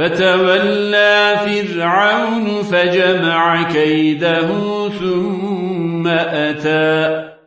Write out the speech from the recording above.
فتولى فرعون فجمع كيده ثم أتى.